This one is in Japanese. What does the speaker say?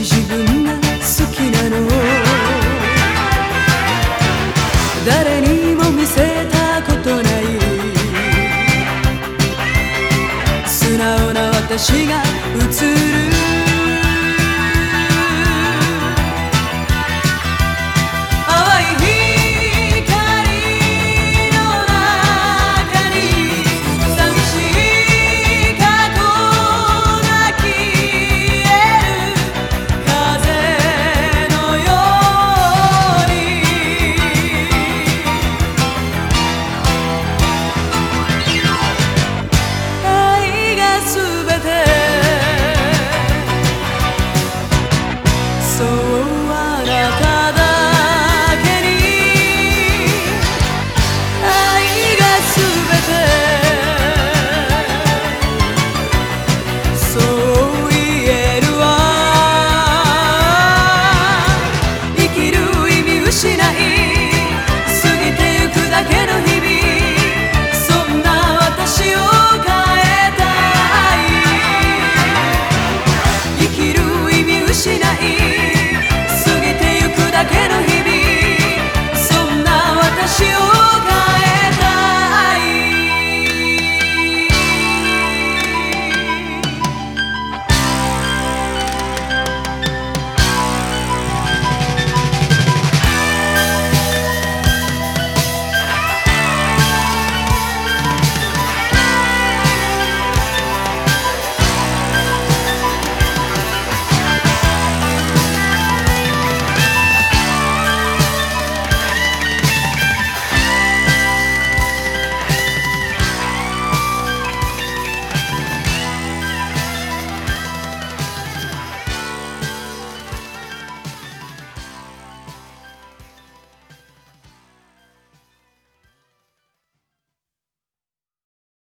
自分が好きなの。誰にも見せたことない。素直な私が映る。